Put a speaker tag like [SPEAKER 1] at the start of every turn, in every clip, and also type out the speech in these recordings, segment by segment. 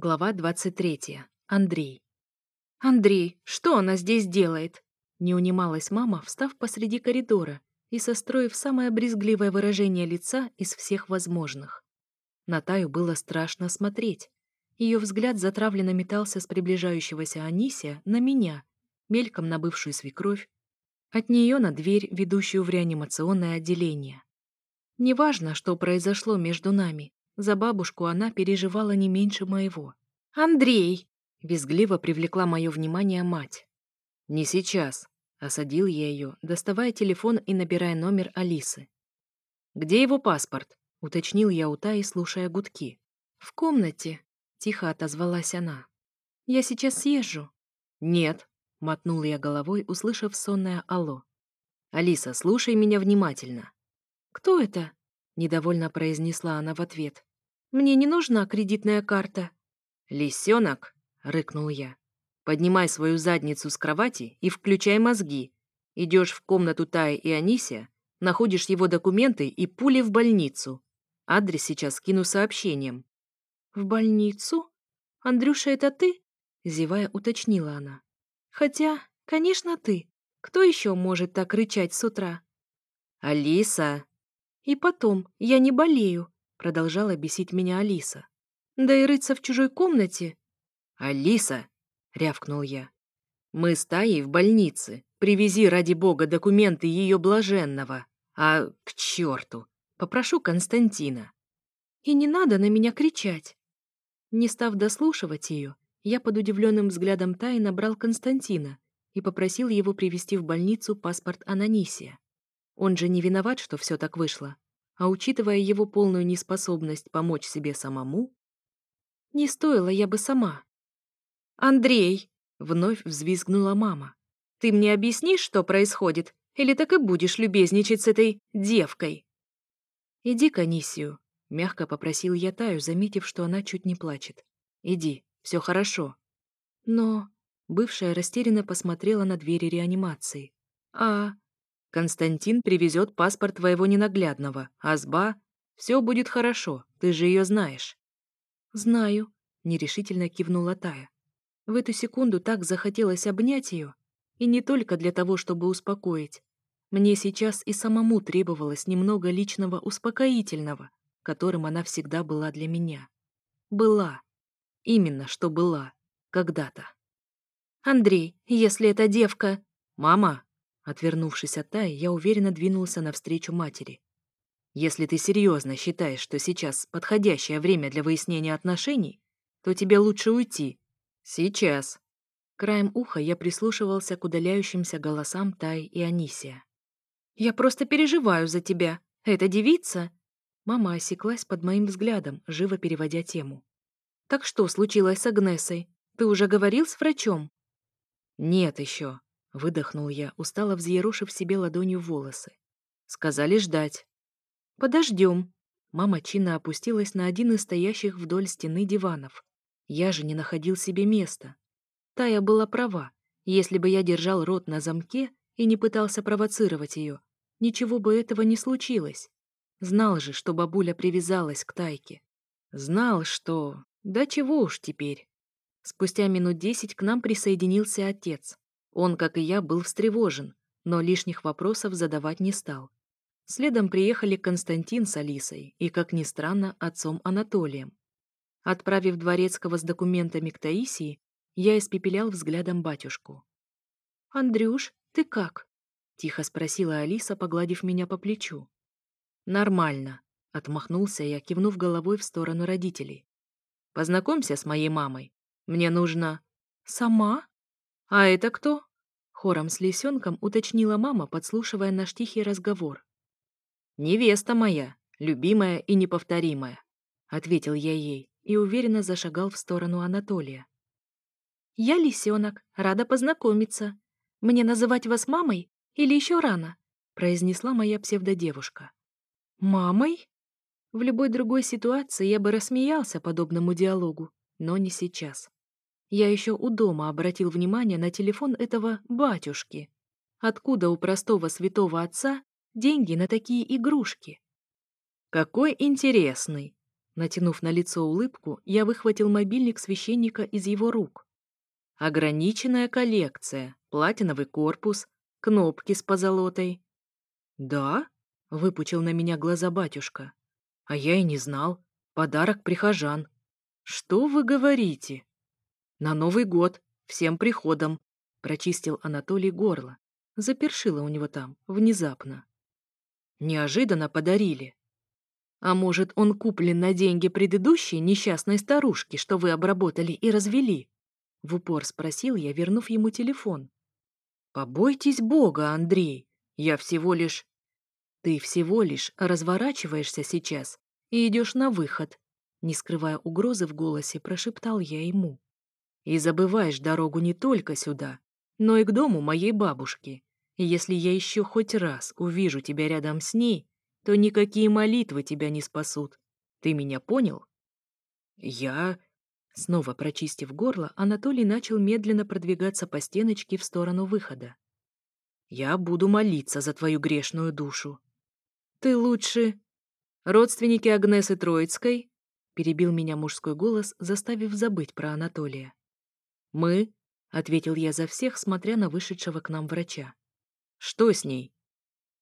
[SPEAKER 1] Глава 23. Андрей. «Андрей, что она здесь делает?» Не унималась мама, встав посреди коридора и состроив самое брезгливое выражение лица из всех возможных. На Таю было страшно смотреть. Ее взгляд затравленно метался с приближающегося Анисия на меня, мельком на бывшую свекровь, от нее на дверь, ведущую в реанимационное отделение. Неважно, что произошло между нами, за бабушку она переживала не меньше моего. «Андрей!» — визгливо привлекла мое внимание мать. «Не сейчас», — осадил я ее, доставая телефон и набирая номер Алисы. «Где его паспорт?» — уточнил я у Таи, слушая гудки. «В комнате», — тихо отозвалась она. «Я сейчас съезжу». «Нет», — мотнул я головой, услышав сонное «Алло». «Алиса, слушай меня внимательно». «Кто это?» — недовольно произнесла она в ответ. Мне не нужна кредитная карта». «Лисенок!» — рыкнул я. «Поднимай свою задницу с кровати и включай мозги. Идешь в комнату Таи и Анисия, находишь его документы и пули в больницу. Адрес сейчас скину сообщением». «В больницу? Андрюша, это ты?» — зевая уточнила она. «Хотя, конечно, ты. Кто еще может так рычать с утра?»
[SPEAKER 2] «Алиса!»
[SPEAKER 1] «И потом, я не болею. Продолжала бесить меня Алиса. Да и рыться в чужой комнате.
[SPEAKER 2] «Алиса!» — рявкнул я. «Мы с Таей в больнице. Привези, ради бога, документы ее блаженного. А к черту! Попрошу Константина».
[SPEAKER 1] «И не надо на меня кричать!» Не став дослушивать ее, я под удивленным взглядом Таи набрал Константина и попросил его привести в больницу паспорт Ананисия. Он же не виноват, что все так вышло а учитывая его полную неспособность помочь себе самому, не стоило я бы сама. «Андрей!» — вновь взвизгнула мама. «Ты мне объяснишь, что происходит, или так и будешь любезничать с этой девкой?» «Иди к Анисию», — мягко попросил я Таю, заметив, что она чуть не плачет. «Иди, все хорошо». «Но...» — бывшая растерянно посмотрела на двери реанимации. «А...» Константин привезет паспорт твоего ненаглядного, Азба. Все будет хорошо, ты же ее знаешь». «Знаю», — нерешительно кивнула Тая. В эту секунду так захотелось обнять ее, и не только для того, чтобы успокоить. Мне сейчас и самому требовалось немного личного успокоительного, которым она всегда была для меня. Была. Именно что была. Когда-то. «Андрей, если эта девка...» «Мама!» Отвернувшись от Тай, я уверенно двинулся навстречу матери. «Если ты серьезно считаешь, что сейчас подходящее время для выяснения отношений, то тебе лучше уйти. Сейчас». Краем уха я прислушивался к удаляющимся голосам Тай и Анисия. «Я просто переживаю за тебя. Это девица...» Мама осеклась под моим взглядом, живо переводя тему. «Так что случилось с Агнесой? Ты уже говорил с врачом?» «Нет еще», Выдохнул я, устало взъерошив себе ладонью волосы. Сказали ждать. Подождем. Мама чинно опустилась на один из стоящих вдоль стены диванов. Я же не находил себе места. Тая была права. Если бы я держал рот на замке и не пытался провоцировать ее, ничего бы этого не случилось. Знал же, что бабуля привязалась к Тайке. Знал, что... Да чего уж теперь. Спустя минут десять к нам присоединился отец. Он, как и я, был встревожен, но лишних вопросов задавать не стал. Следом приехали Константин с Алисой и, как ни странно, отцом Анатолием. Отправив Дворецкого с документами к Таисии, я испепелял взглядом батюшку. «Андрюш, ты как?» — тихо спросила Алиса, погладив меня по плечу. «Нормально», — отмахнулся я, кивнув головой в сторону родителей. «Познакомься с моей мамой. Мне нужно...» «Сама?» «А это кто?» — хором с лисенком уточнила мама, подслушивая наш тихий разговор. «Невеста моя, любимая и неповторимая», — ответил я ей и уверенно зашагал в сторону Анатолия. «Я лисенок, рада познакомиться. Мне называть вас мамой или еще рано?» — произнесла моя псевдодевушка. «Мамой?» В любой другой ситуации я бы рассмеялся подобному диалогу, но не сейчас. Я еще у дома обратил внимание на телефон этого батюшки. Откуда у простого святого отца деньги на такие игрушки? Какой интересный! Натянув на лицо улыбку, я выхватил мобильник священника из его рук.
[SPEAKER 2] Ограниченная коллекция, платиновый корпус, кнопки с позолотой.
[SPEAKER 1] «Да?» — выпучил на меня глаза батюшка.
[SPEAKER 2] «А я и не знал. Подарок прихожан».
[SPEAKER 1] «Что вы говорите?»
[SPEAKER 2] «На Новый год! Всем приходом!» — прочистил Анатолий горло.
[SPEAKER 1] Запершило у него там, внезапно.
[SPEAKER 2] Неожиданно подарили.
[SPEAKER 1] А может, он куплен на деньги предыдущей несчастной старушки, что вы обработали и развели? В упор спросил я, вернув ему телефон.
[SPEAKER 2] Побойтесь Бога, Андрей. Я всего лишь...
[SPEAKER 1] Ты всего лишь разворачиваешься сейчас и идешь на выход. Не скрывая угрозы в голосе, прошептал я ему. И забываешь дорогу не только сюда, но и к дому моей бабушки. И если я еще хоть раз увижу тебя рядом с ней, то никакие молитвы тебя не спасут. Ты меня понял?
[SPEAKER 2] Я...
[SPEAKER 1] Снова прочистив горло, Анатолий начал медленно продвигаться по стеночке в сторону выхода.
[SPEAKER 2] «Я буду молиться за твою грешную душу».
[SPEAKER 1] «Ты лучше...» «Родственники Агнесы Троицкой?» — перебил меня мужской голос, заставив забыть про Анатолия.
[SPEAKER 2] «Мы?»
[SPEAKER 1] — ответил я за всех, смотря на вышедшего к нам врача.
[SPEAKER 2] «Что с ней?»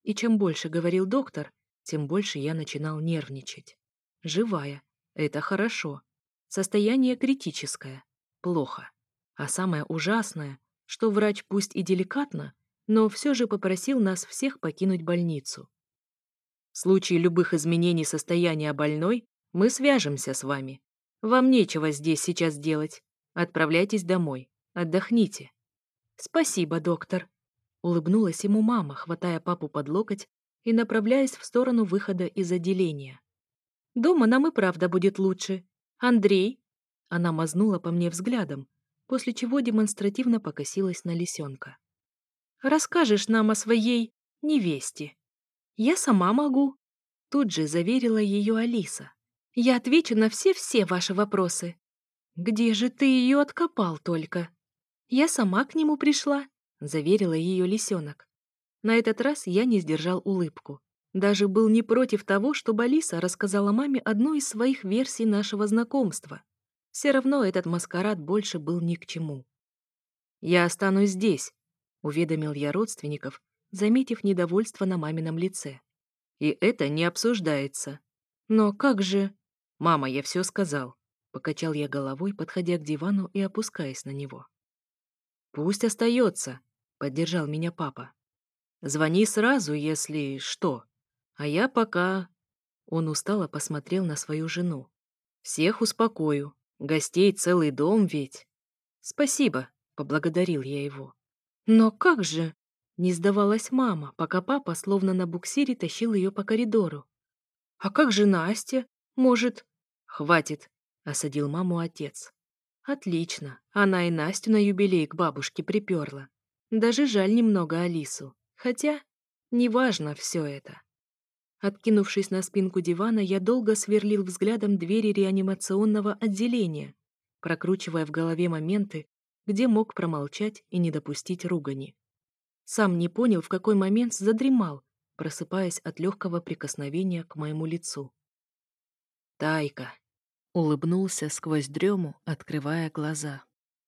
[SPEAKER 1] И чем больше говорил доктор, тем больше я начинал нервничать. «Живая. Это хорошо. Состояние критическое. Плохо. А самое ужасное, что врач пусть и деликатно, но все же попросил нас всех покинуть больницу. В случае любых изменений состояния больной мы свяжемся с вами. Вам нечего здесь сейчас делать. Отправляйтесь домой. Отдохните». «Спасибо, доктор», — улыбнулась ему мама, хватая папу под локоть и направляясь в сторону выхода из отделения. «Дома нам и правда будет лучше. Андрей?» Она мазнула по мне взглядом, после чего демонстративно покосилась на лисенка. «Расскажешь нам о своей невесте?» «Я сама могу», — тут же заверила ее Алиса. «Я отвечу на все-все ваши вопросы». «Где же ты ее откопал только?» «Я сама к нему пришла», — заверила ее лисенок. На этот раз я не сдержал улыбку. Даже был не против того, чтобы Алиса рассказала маме одну из своих версий нашего знакомства. Все равно этот маскарад больше был ни к чему. «Я останусь здесь», — уведомил я родственников, заметив недовольство на мамином лице. «И это не обсуждается». «Но как же...» «Мама, я все сказал. Покачал я головой, подходя к дивану и опускаясь на него. «Пусть остается», — поддержал меня папа. «Звони сразу, если что. А я пока...» Он устало посмотрел на свою жену. «Всех успокою. Гостей целый дом ведь». «Спасибо», — поблагодарил я его. «Но как же?» Не сдавалась мама, пока папа словно на буксире тащил ее по коридору. «А как же Настя? Может...» «Хватит!» осадил маму отец. Отлично, она и Настю на юбилей к бабушке приперла. Даже жаль немного Алису. Хотя, неважно все это. Откинувшись на спинку дивана, я долго сверлил взглядом двери реанимационного отделения, прокручивая в голове моменты, где мог промолчать и не допустить ругани. Сам не понял, в какой момент задремал, просыпаясь от легкого прикосновения к моему лицу. «Тайка!» улыбнулся сквозь дрему, открывая глаза.